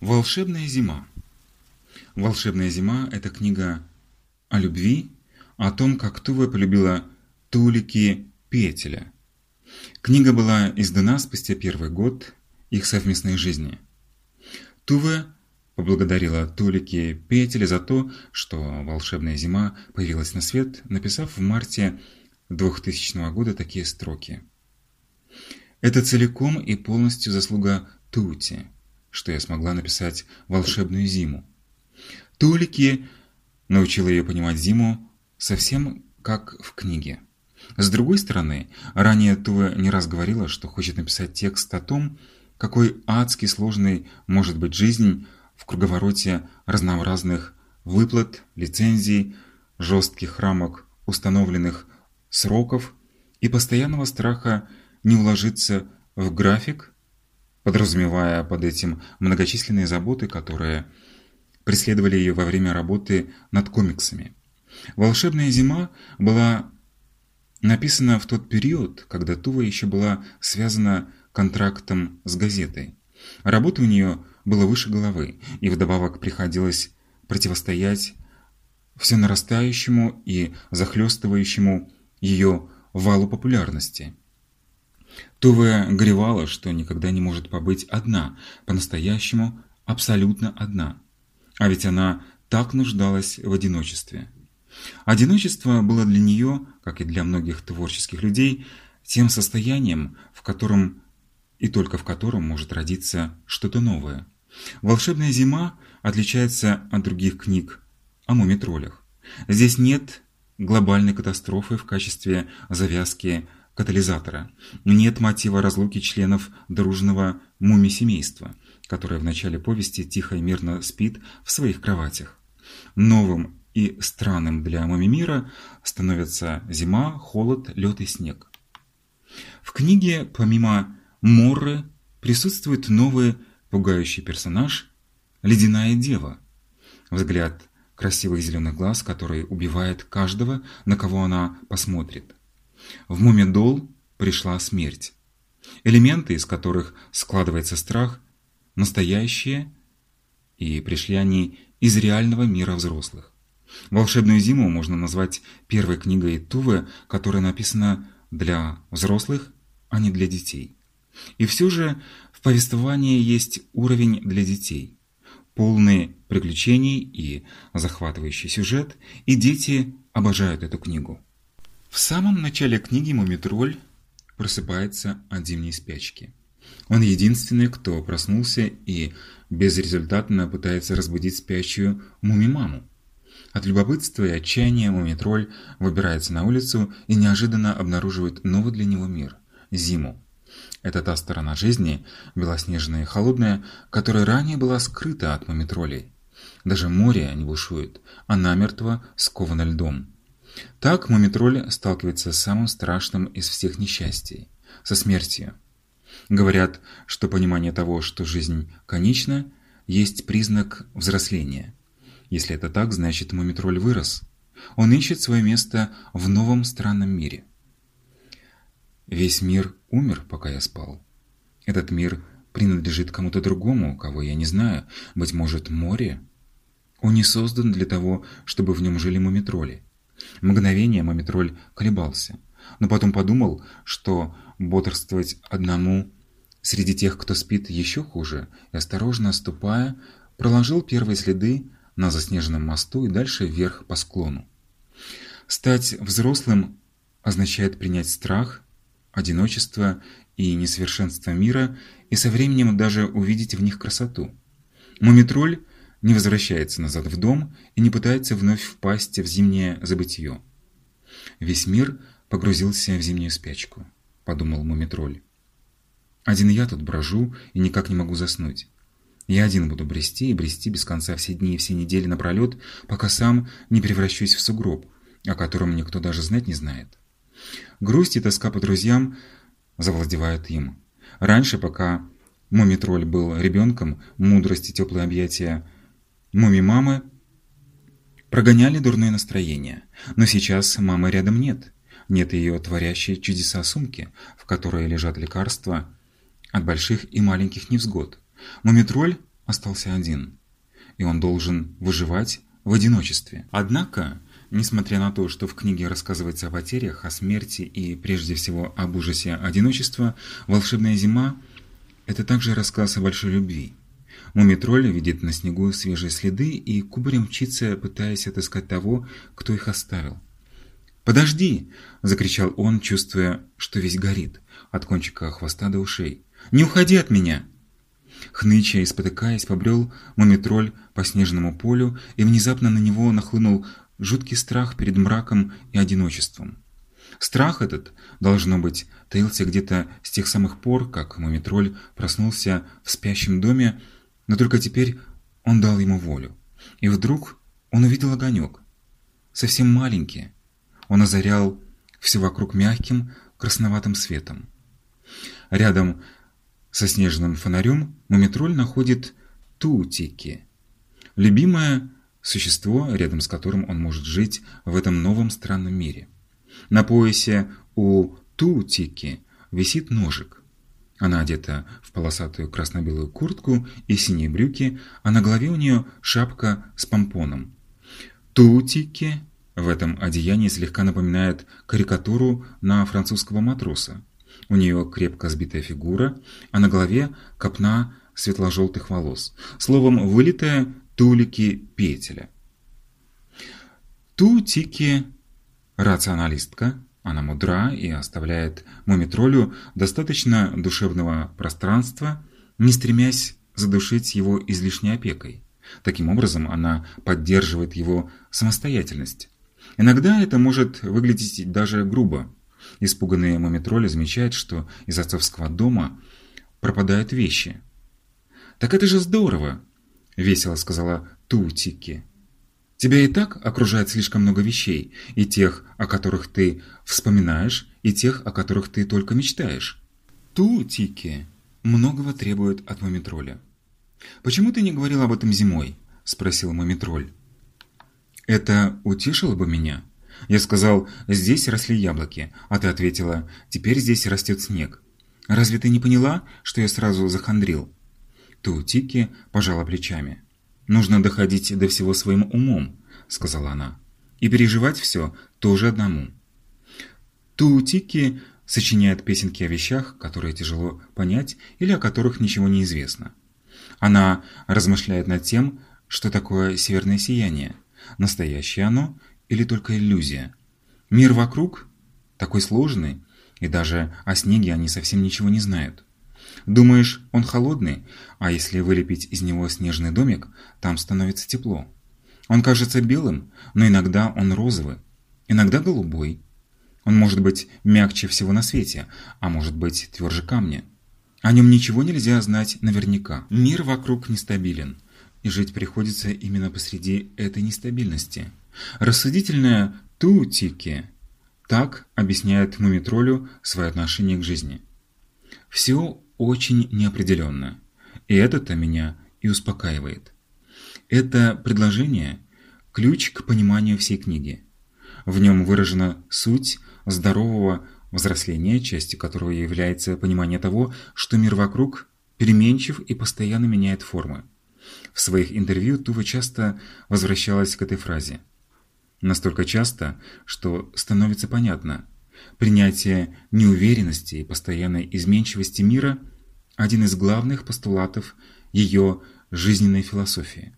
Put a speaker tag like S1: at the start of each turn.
S1: Волшебная зима. Волшебная зима – это книга о любви, о том, как Тува полюбила Тулики Петеля. Книга была издана спустя первый год их совместной жизни. Тува поблагодарила Тулики Петеля за то, что «Волшебная зима» появилась на свет, написав в марте 2000 года такие строки. «Это целиком и полностью заслуга Тути» что я смогла написать «Волшебную зиму». Тулики научила ее понимать зиму совсем как в книге. С другой стороны, ранее Тува не раз говорила, что хочет написать текст о том, какой адски сложной может быть жизнь в круговороте разнообразных выплат, лицензий, жестких рамок, установленных сроков и постоянного страха не уложиться в график подразумевая под этим многочисленные заботы, которые преследовали ее во время работы над комиксами. «Волшебная зима» была написана в тот период, когда Тува еще была связана контрактом с газетой. Работа у нее была выше головы, и вдобавок приходилось противостоять все нарастающему и захлестывающему ее валу популярности. Туве горевала, что никогда не может побыть одна, по-настоящему абсолютно одна. А ведь она так нуждалась в одиночестве. Одиночество было для нее, как и для многих творческих людей, тем состоянием, в котором и только в котором может родиться что-то новое. «Волшебная зима» отличается от других книг о мумитролях. Здесь нет глобальной катастрофы в качестве завязки катализатора. Нет мотива разлуки членов дружного муми-семейства, которое в начале повести тихо и мирно спит в своих кроватях. Новым и странным для муми-мира становятся зима, холод, лед и снег. В книге, помимо Морры, присутствует новый пугающий персонаж – Ледяная Дева. Взгляд красивых зеленых глаз, который убивает каждого, на кого она посмотрит. В Мумидол пришла смерть. Элементы, из которых складывается страх, настоящие, и пришли они из реального мира взрослых. «Волшебную зиму» можно назвать первой книгой Тувы, которая написана для взрослых, а не для детей. И все же в повествовании есть уровень для детей, полный приключений и захватывающий сюжет, и дети обожают эту книгу. В самом начале книги Мумитроль просыпается от зимней спячки. Он единственный, кто проснулся и безрезультатно пытается разбудить спящую Муми-маму. От любопытства и отчаяния Мумитроль выбирается на улицу и неожиданно обнаруживает новый для него мир – зиму. Это та сторона жизни, белоснежная и холодная, которая ранее была скрыта от Мумитролей. Даже море не бушует, а намертво сковано льдом. Так Мумитроль сталкивается с самым страшным из всех несчастий – со смертью. Говорят, что понимание того, что жизнь конечна, есть признак взросления. Если это так, значит Мумитроль вырос. Он ищет свое место в новом странном мире. Весь мир умер, пока я спал. Этот мир принадлежит кому-то другому, кого я не знаю, быть может, море. Он не создан для того, чтобы в нем жили мумитроли. Мгновение Мумитроль колебался, но потом подумал, что бодрствовать одному среди тех, кто спит, еще хуже, и, осторожно ступая, проложил первые следы на заснеженном мосту и дальше вверх по склону. Стать взрослым означает принять страх, одиночество и несовершенство мира и со временем даже увидеть в них красоту. Мумитроль не возвращается назад в дом и не пытается вновь впасть в зимнее забытье. Весь мир погрузился в зимнюю спячку, подумал Мумитроль. Один я тут брожу и никак не могу заснуть. Я один буду брести и брести без конца все дни и все недели напролет, пока сам не превращусь в сугроб, о котором никто даже знать не знает. Грусть и тоска по друзьям завладевают им. Раньше, пока Мумитроль был ребенком, мудрость и теплые объятия Муми-мамы прогоняли дурное настроение, но сейчас мамы рядом нет. Нет ее творящей чудеса сумки, в которой лежат лекарства от больших и маленьких невзгод. Мумитроль остался один, и он должен выживать в одиночестве. Однако, несмотря на то, что в книге рассказывается о потерях, о смерти и прежде всего об ужасе одиночества, «Волшебная зима» – это также рассказ о большой любви. Мумитроль видит на снегу свежие следы и кубарем мчится, пытаясь отыскать того, кто их оставил. «Подожди!» – закричал он, чувствуя, что весь горит, от кончика хвоста до ушей. «Не уходи от меня!» Хныча и спотыкаясь, побрел мумитроль по снежному полю, и внезапно на него нахлынул жуткий страх перед мраком и одиночеством. Страх этот, должно быть, таился где-то с тех самых пор, как мумитроль проснулся в спящем доме, но только теперь он дал ему волю. И вдруг он увидел огонек. Совсем маленький. Он озарял все вокруг мягким красноватым светом. Рядом со снежным фонарем Мумитроль находит Тутики, любимое существо, рядом с которым он может жить в этом новом странном мире. На поясе у Тутики висит ножик. Она одета в полосатую красно-белую куртку и синие брюки, а на голове у нее шапка с помпоном. Тутики в этом одеянии слегка напоминает карикатуру на французского матроса. У нее крепко сбитая фигура, а на голове копна светло-желтых волос. Словом, вылитая тулики петеля. Тутики – рационалистка, она мудра и оставляет мумитролю достаточно душевного пространства, не стремясь задушить его излишней опекой. Таким образом, она поддерживает его самостоятельность. Иногда это может выглядеть даже грубо. Испуганные мумитроли замечают, что из отцовского дома пропадают вещи. «Так это же здорово!» – весело сказала Тутики. «Тебя и так окружает слишком много вещей, и тех, о которых ты вспоминаешь, и тех, о которых ты только мечтаешь. Тутики многого требует от мумитроля». «Почему ты не говорил об этом зимой?» – спросил мумитроль. «Это утешило бы меня?» Я сказал, здесь росли яблоки, а ты ответила, теперь здесь растет снег. Разве ты не поняла, что я сразу захандрил? Тути пожала плечами. Нужно доходить до всего своим умом, сказала она. И переживать все тоже одному. Тутики сочиняет песенки о вещах, которые тяжело понять или о которых ничего не известно. Она размышляет над тем, что такое северное сияние, настоящее оно или только иллюзия? Мир вокруг такой сложный, и даже о снеге они совсем ничего не знают. Думаешь, он холодный, а если вылепить из него снежный домик, там становится тепло. Он кажется белым, но иногда он розовый, иногда голубой. Он может быть мягче всего на свете, а может быть тверже камня. О нем ничего нельзя знать наверняка. Мир вокруг нестабилен, и жить приходится именно посреди этой нестабильности. Рассудительная Тутики так объясняет Мумитролю свое отношение к жизни. Все очень неопределенно, и это-то меня и успокаивает. Это предложение – ключ к пониманию всей книги. В нем выражена суть здорового взросления, частью которого является понимание того, что мир вокруг переменчив и постоянно меняет формы. В своих интервью Тува часто возвращалась к этой фразе – Настолько часто, что становится понятно. Принятие неуверенности и постоянной изменчивости мира – один из главных постулатов ее жизненной философии.